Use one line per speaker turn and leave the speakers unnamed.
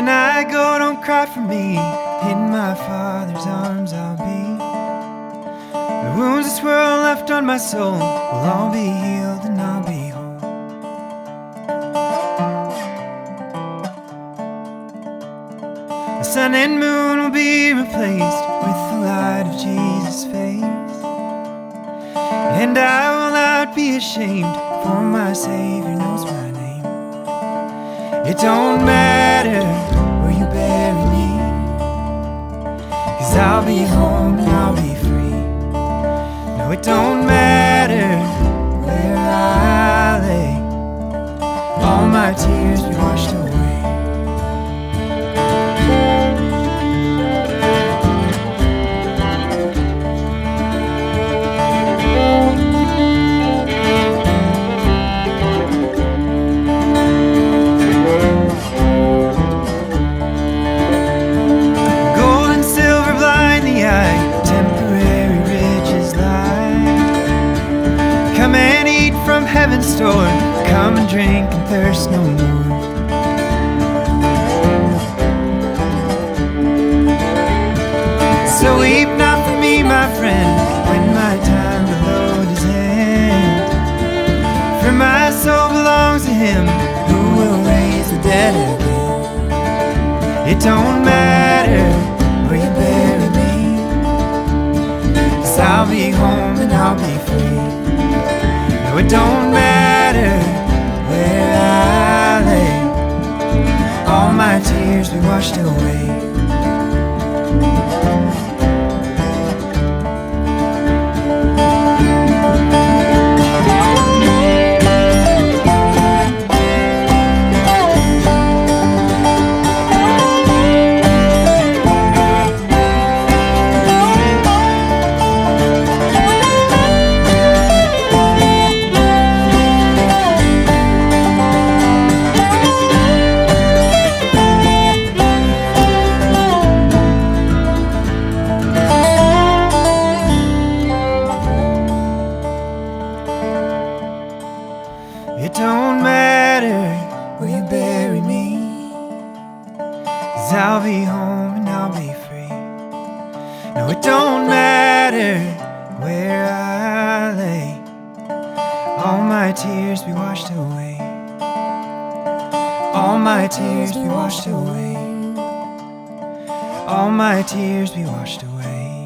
When I go, don't cry for me. In my Father's arms I'll be. The wounds this world left on my soul will all be healed and I'll be whole. The sun and moon will be replaced with the light of Jesus' face. And I will not be ashamed, for my Savior knows my name. It don't matter where you bury me, cause I'll be home from heaven's store, come and drink and thirst no more. So weep not for me, my friend, when my time below is end. For my soul belongs to him who will raise the dead again. It don't matter where you bury me. Cause I'll be home and I'll be free. It don't matter where I lay. All my tears be washed away. Matter where you bury me. Cause I'll be home and I'll be free. No, it don't matter where I lay. All my tears be washed away. All my tears be washed away. All my tears be washed away.